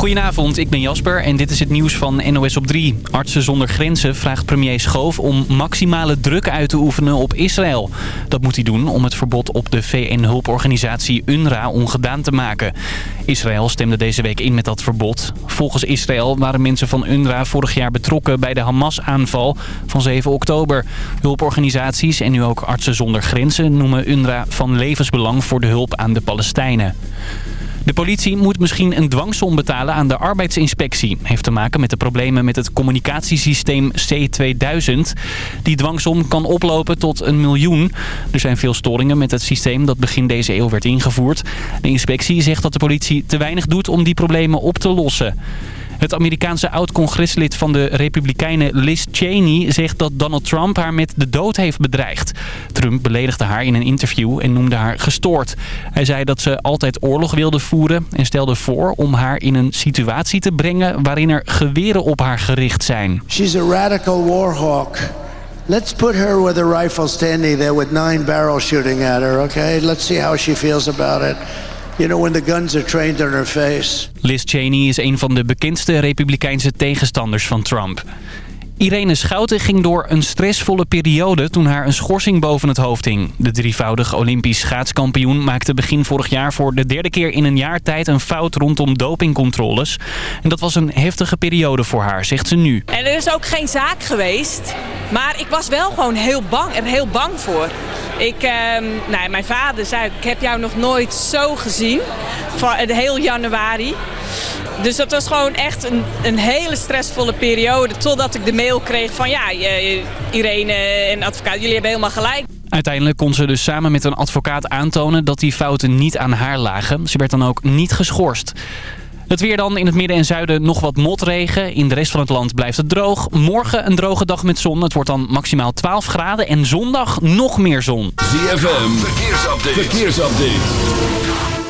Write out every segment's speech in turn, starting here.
Goedenavond, ik ben Jasper en dit is het nieuws van NOS op 3. Artsen zonder Grenzen vraagt premier Schoof om maximale druk uit te oefenen op Israël. Dat moet hij doen om het verbod op de VN-hulporganisatie UNRWA ongedaan te maken. Israël stemde deze week in met dat verbod. Volgens Israël waren mensen van UNRWA vorig jaar betrokken bij de Hamas-aanval van 7 oktober. Hulporganisaties en nu ook Artsen zonder Grenzen noemen UNRWA van levensbelang voor de hulp aan de Palestijnen. De politie moet misschien een dwangsom betalen aan de arbeidsinspectie. Heeft te maken met de problemen met het communicatiesysteem C2000. Die dwangsom kan oplopen tot een miljoen. Er zijn veel storingen met het systeem dat begin deze eeuw werd ingevoerd. De inspectie zegt dat de politie te weinig doet om die problemen op te lossen. Het Amerikaanse oud-congreslid van de Republikeinen Liz Cheney zegt dat Donald Trump haar met de dood heeft bedreigd. Trump beledigde haar in een interview en noemde haar gestoord. Hij zei dat ze altijd oorlog wilde voeren en stelde voor om haar in een situatie te brengen waarin er geweren op haar gericht zijn. She's a radical warhawk. Let's put her with a rifle standing there with nine barrels shooting at her, okay? Let's see how she feels about it. You know, when the guns are trained on her face. Liz Cheney is een van de bekendste republikeinse tegenstanders van Trump. Irene Schouten ging door een stressvolle periode toen haar een schorsing boven het hoofd hing. De drievoudig Olympisch schaatskampioen maakte begin vorig jaar voor de derde keer in een jaar tijd een fout rondom dopingcontroles. En dat was een heftige periode voor haar, zegt ze nu. En er is ook geen zaak geweest, maar ik was wel gewoon heel bang, er heel bang voor. Ik, eh, nou, mijn vader zei, ik heb jou nog nooit zo gezien, van heel januari. Dus dat was gewoon echt een, een hele stressvolle periode. Totdat ik de mail kreeg van ja, Irene en advocaat, jullie hebben helemaal gelijk. Uiteindelijk kon ze dus samen met een advocaat aantonen dat die fouten niet aan haar lagen. Ze werd dan ook niet geschorst. Het weer dan in het midden en zuiden nog wat motregen. In de rest van het land blijft het droog. Morgen een droge dag met zon. Het wordt dan maximaal 12 graden. En zondag nog meer zon. ZFM, verkeersupdate. verkeersupdate.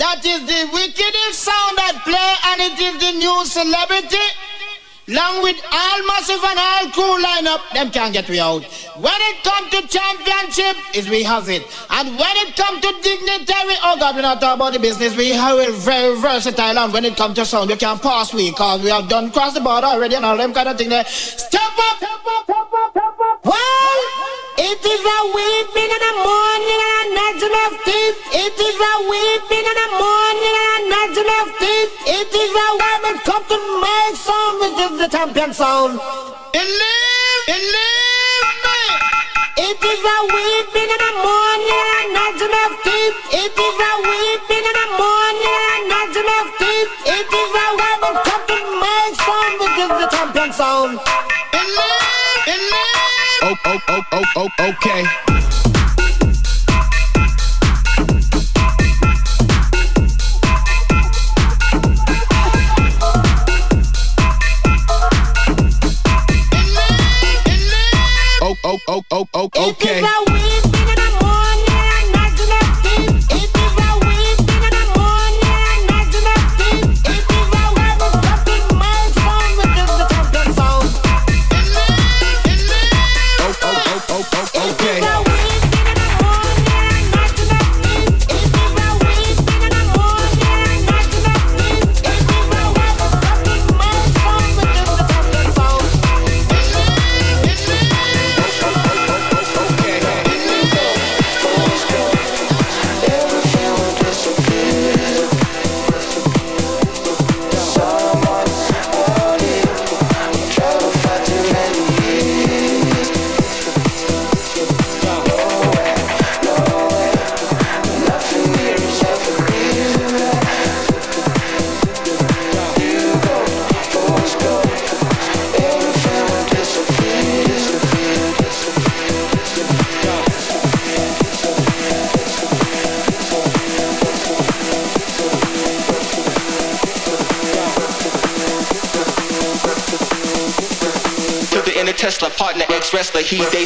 That is the wickedest sound that play and it is the new celebrity. Along with all massive and all cool lineup, them can't get me out. When it come to championship, is we have it. And when it come to dignitary, oh God, we not talk about the business. We have it very versatile. And when it come to sound, we can't pass we, cause we have done cross the border already and all them kind of thing there. Step up, step up, step up, step up. Well, it is a weeping in the morning and a nudging of teeth. It is a weeping in the morning and a nudging of teeth. It is a it come to my song, which is the champion sound. It live, it live. It is a weeping in the morning and a nudging of teeth. It is a weeping in the morning and a nudging of teeth. It is a when it come to my song, which the champion sound. It live, it live. Oh, oh, oh, oh, oh, okay. Okay.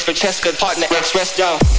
for chest, partner, express down.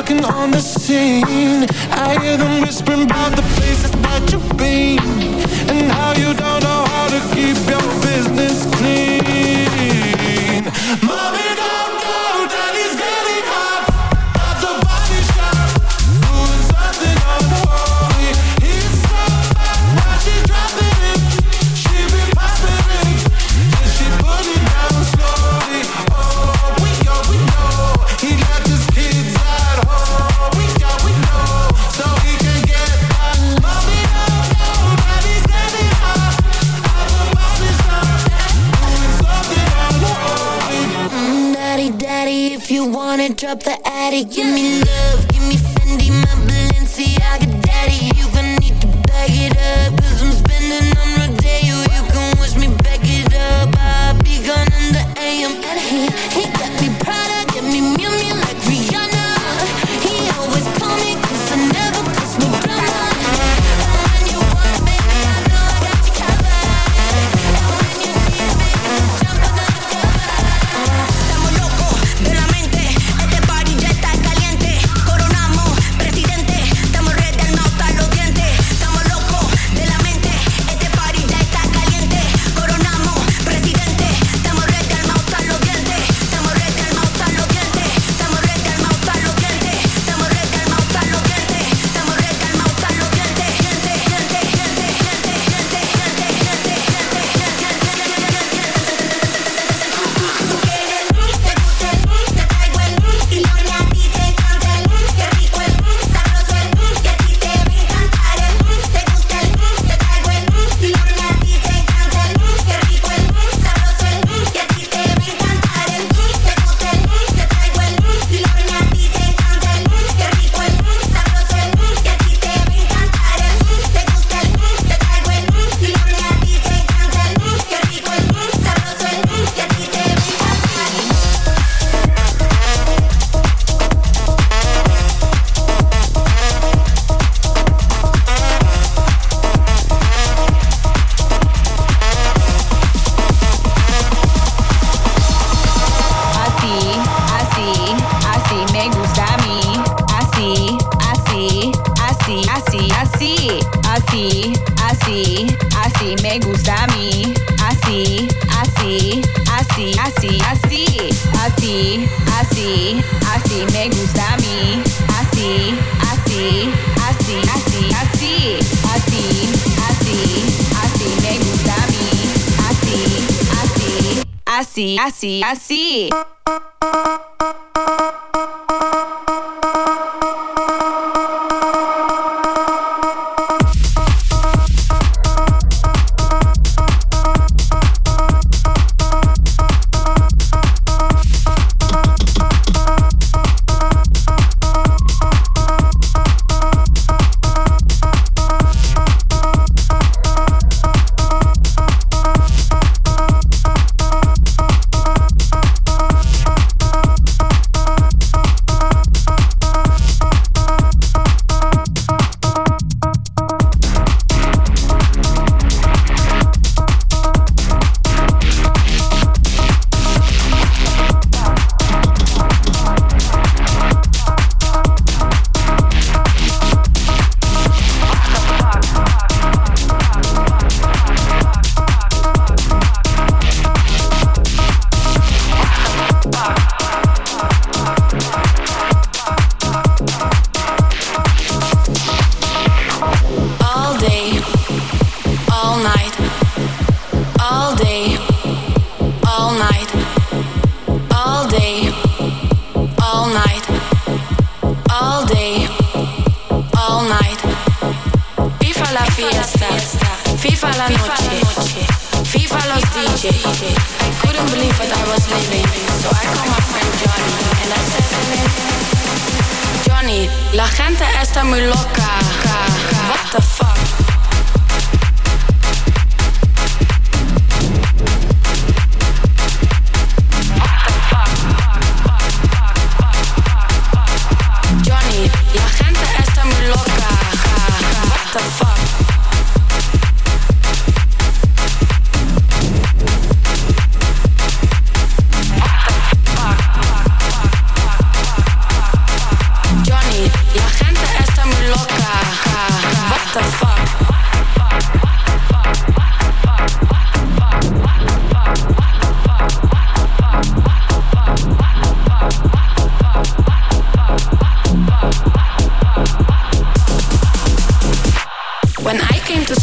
walking on the scene. I hear them whisper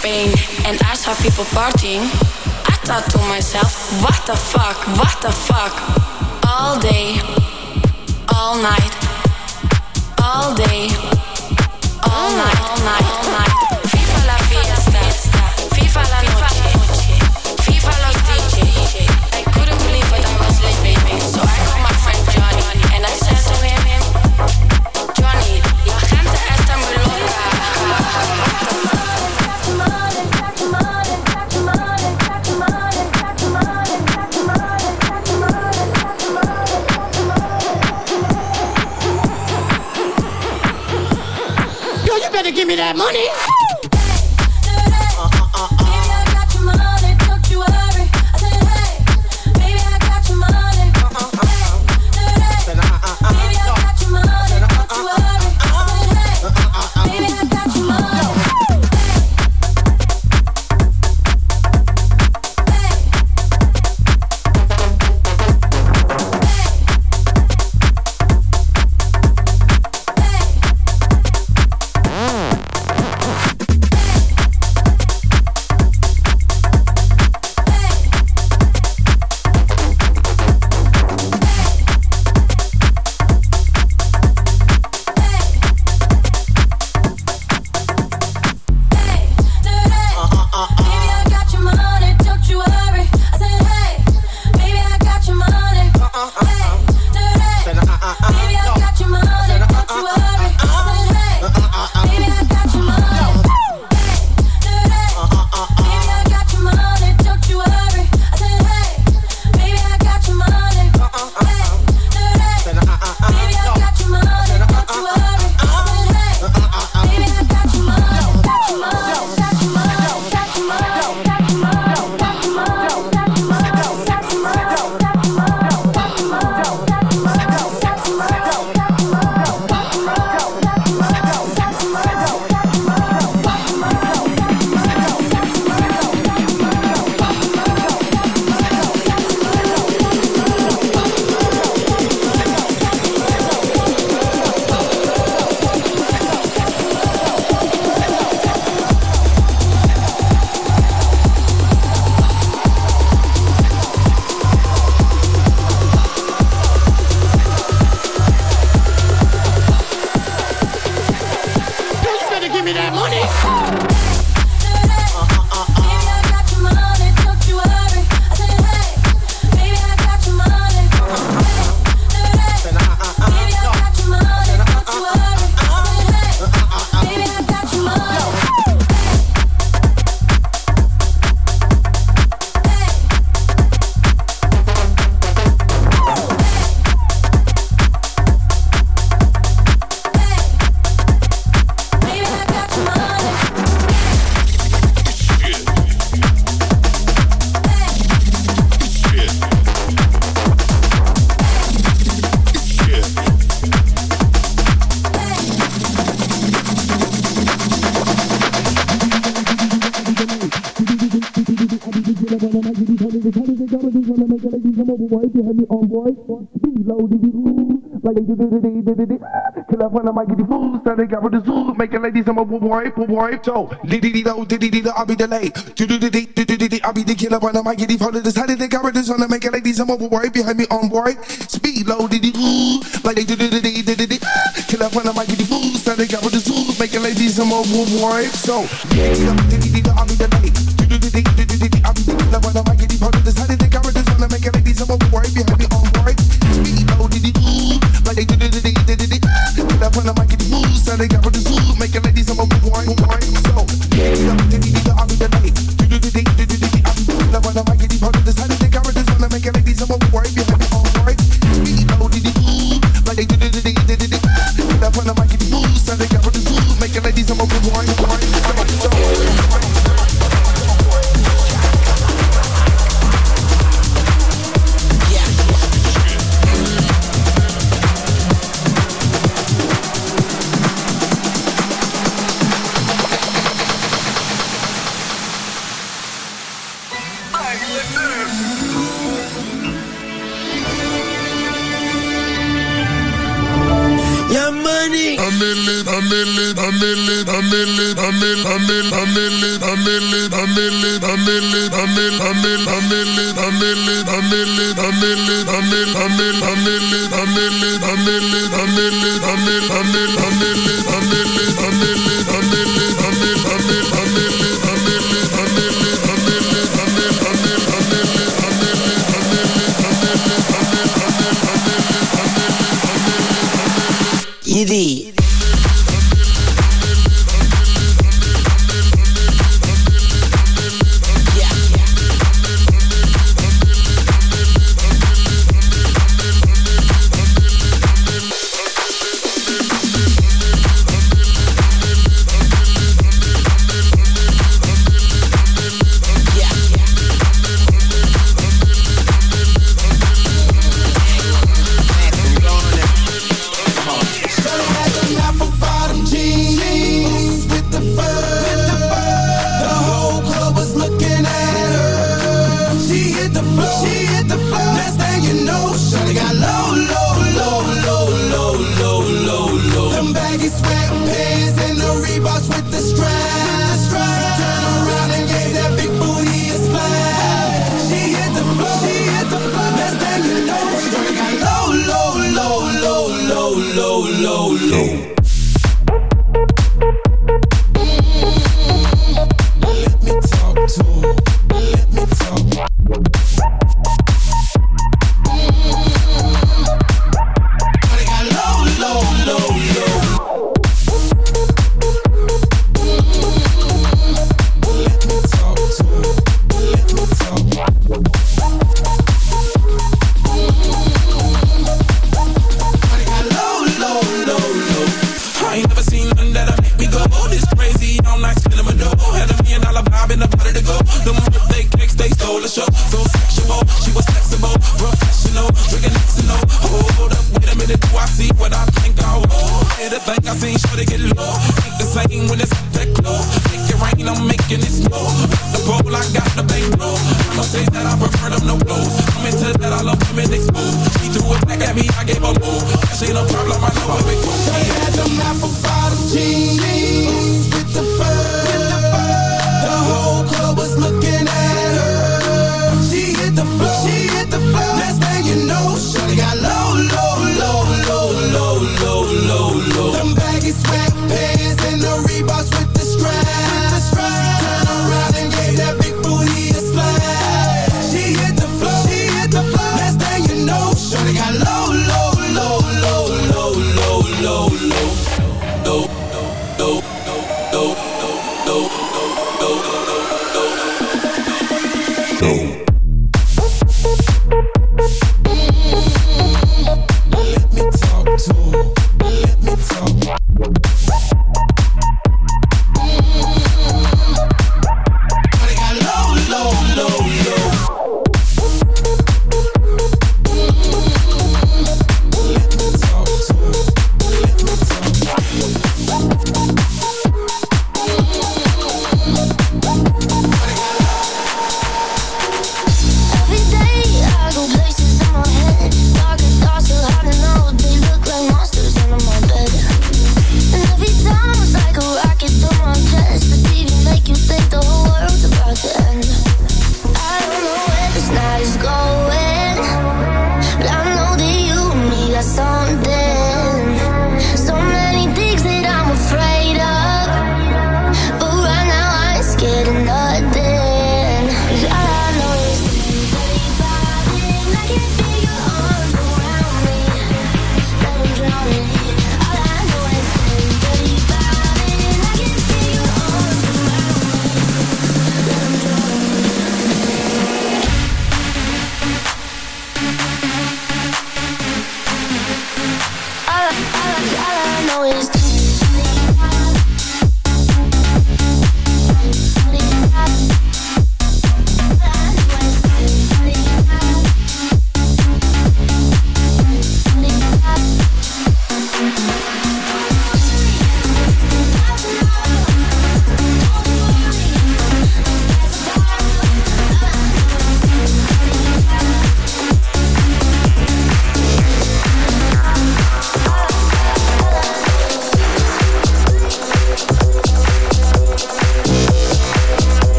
Spain and I saw people partying, I thought to myself, what the fuck, what the fuck? All day, all night, all day, all night, all night, all night. Me that money. boy, do you have me on boy? Reloaded it, like they did it, they did it, did it. Till I find a my giddy fool, so they got rid the zoo, making ladies am a boy, boy, boy. So, did it, though, did it, I'll be delayed. Do do do do do do I'll be the killer when I'm a giddy fool. Decided they got rid the zoo, making ladies am a boy, behind me on boy. Speed low, loaded it, like they did it, they did it, did it. Till I find a my giddy fool, so they got rid the zoo, making ladies am a boy, boy. So, did it, I'll be delayed. Do do do do do I'll be the killer when I'm my never worry behind.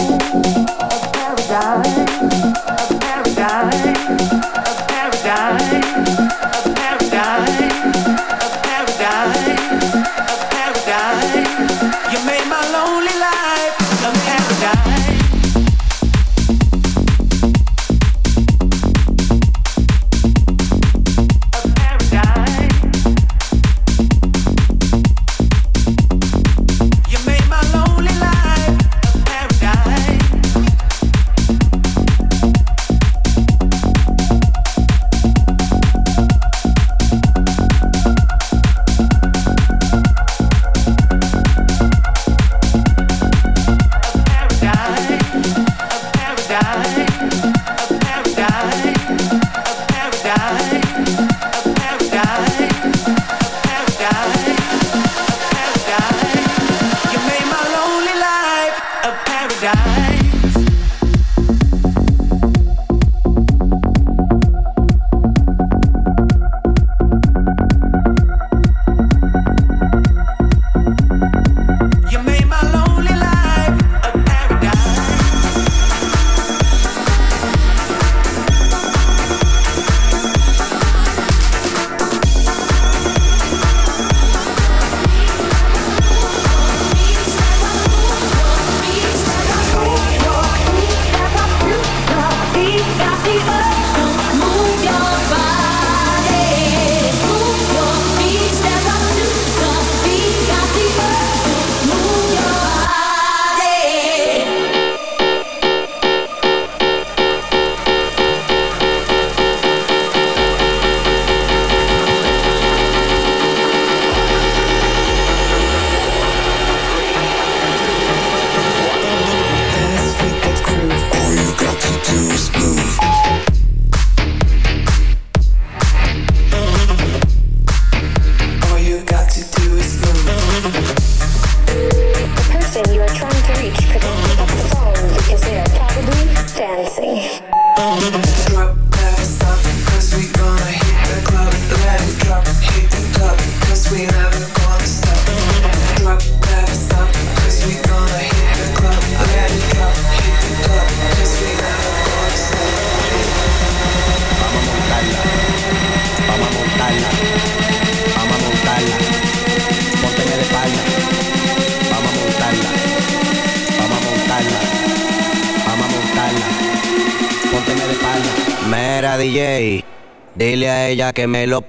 A paradise, a paradise, a paradise.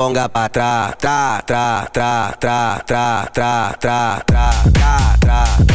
ponga pa' ta, tra, tra, tra, tra, tra, tra, tra, tra, tra, tra.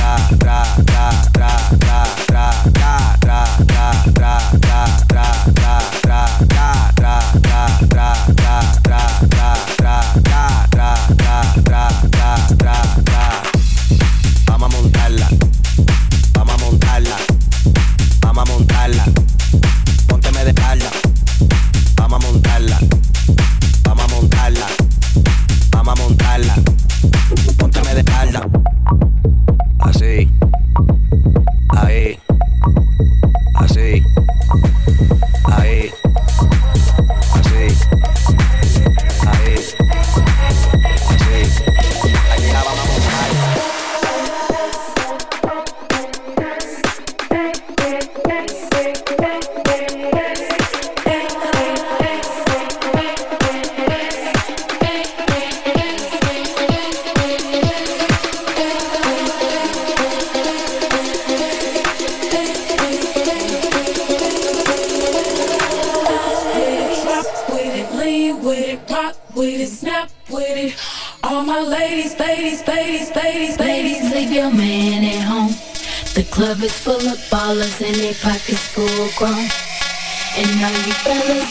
And their pockets full grown. And all you fellas,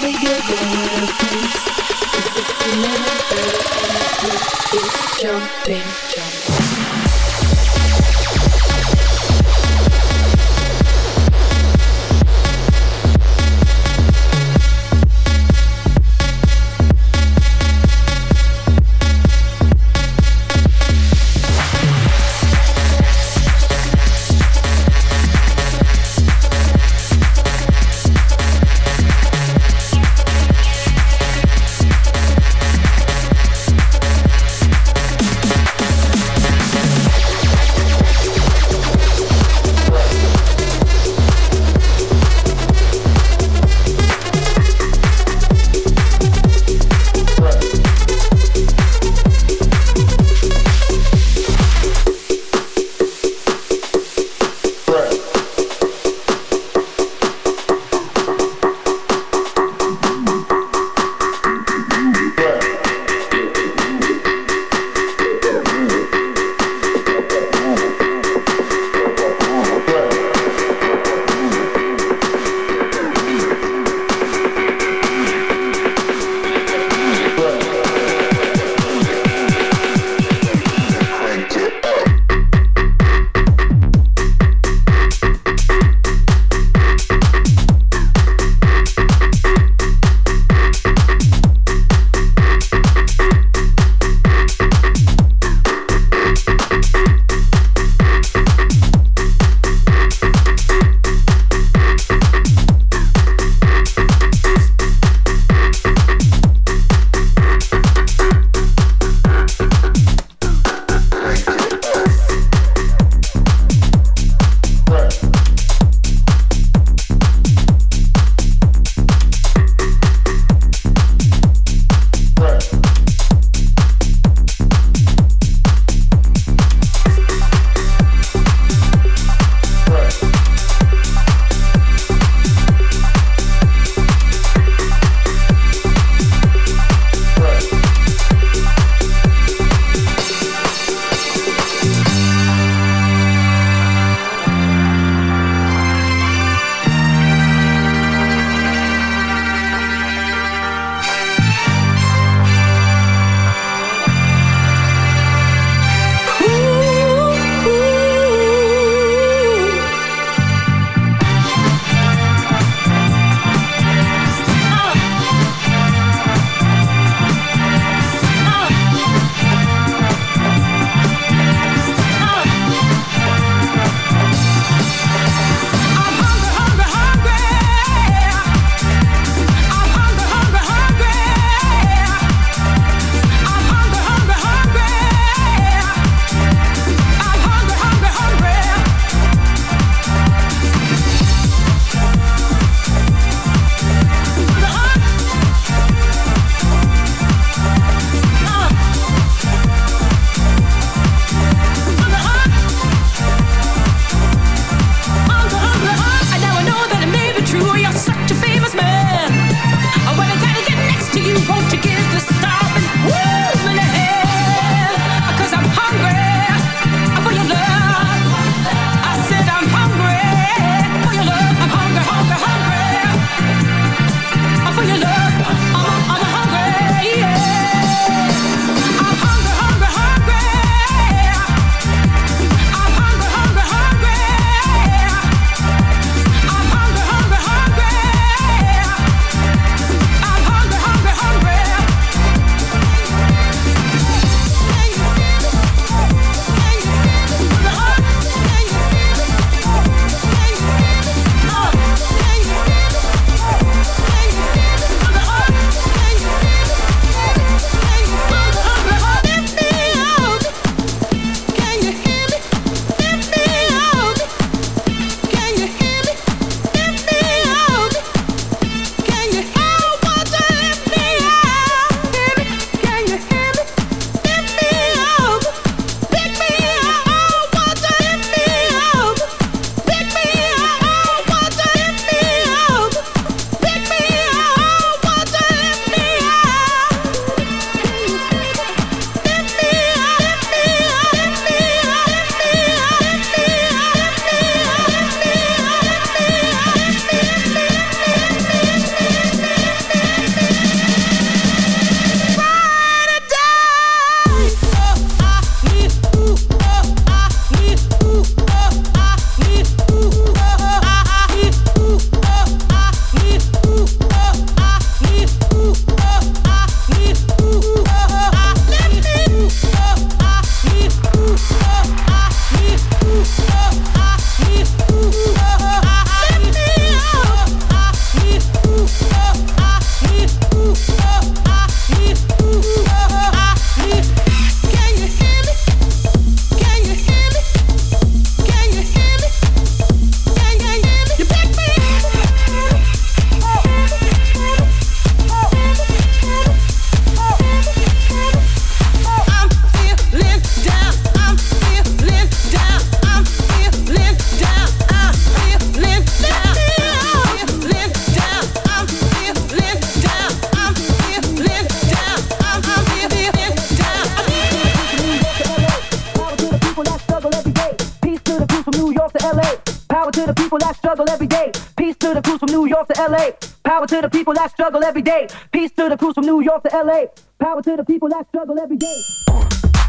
to LA. Power to the people that struggle every day.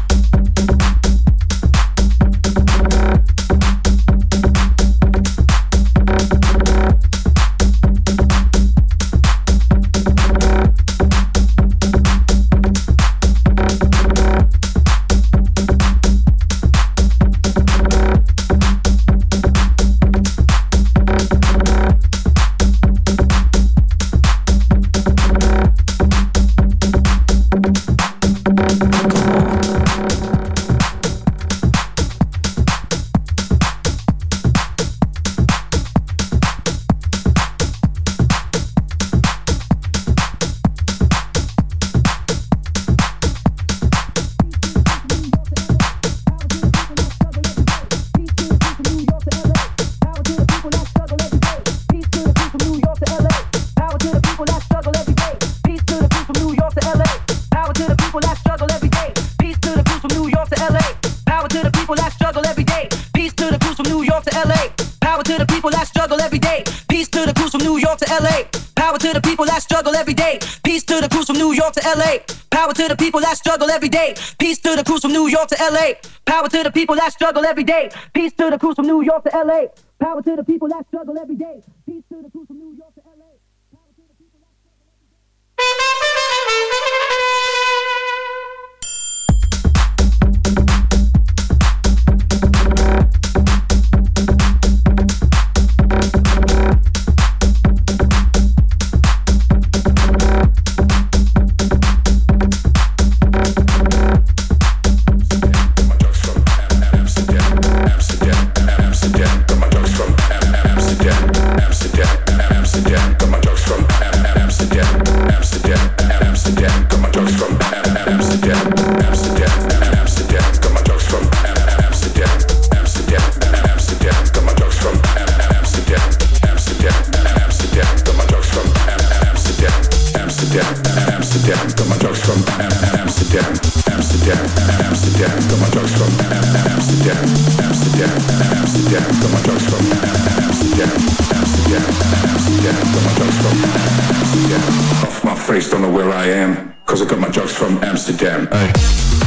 to LA. Power to the people that struggle every day. Peace to the crews from New York to LA. Power to the people that struggle every day. Peace to the crews from New York to LA. Power to the people that struggle every day. night.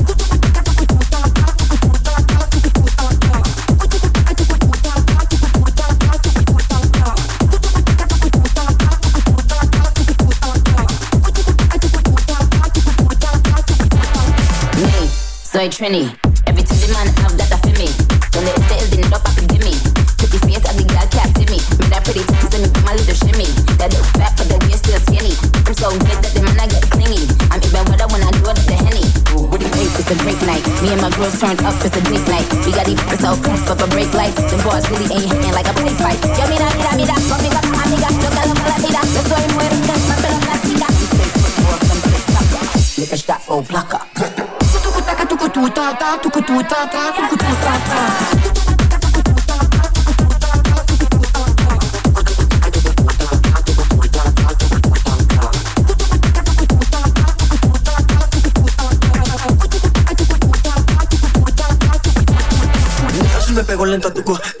soy Trini. Every time the man have that for me. When they stay it up, I can give me. Pretty face and the girl can't see me. With that pretty me do my little shimmy. That look fat, but the waist still skinny. I'm so good that the man I get clingy. I'm even wetter when I do it the henny. With the babe, it's a drink night. Me and my girls turned up, it's a date night. We got these so cuff up a break lights. Them boys really ain't hitting like a play fight. Yo, mira, mira, mira, conmigo, amiga. Loca, loca, la tira. Yo soy muerta, papel la tira. Lick a shot, oh, blocker. tu ta ta, tu tu ta ta, tu ta ta. lenta tu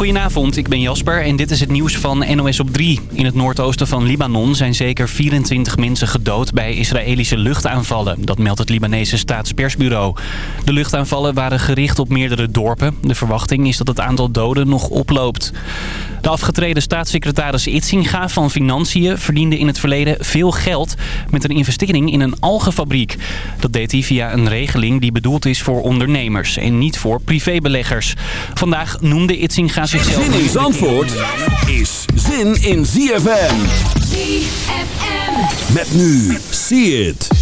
Goedenavond, ik ben Jasper en dit is het nieuws van NOS op 3. In het noordoosten van Libanon zijn zeker 24 mensen gedood bij Israëlische luchtaanvallen. Dat meldt het Libanese staatspersbureau. De luchtaanvallen waren gericht op meerdere dorpen. De verwachting is dat het aantal doden nog oploopt. De afgetreden staatssecretaris Itzinga van Financiën verdiende in het verleden veel geld met een investering in een algenfabriek. Dat deed hij via een regeling die bedoeld is voor ondernemers en niet voor privébeleggers. Vandaag noemde Itzinga zichzelf... Zin in Zandvoort is zin in ZFM. Met nu, see it.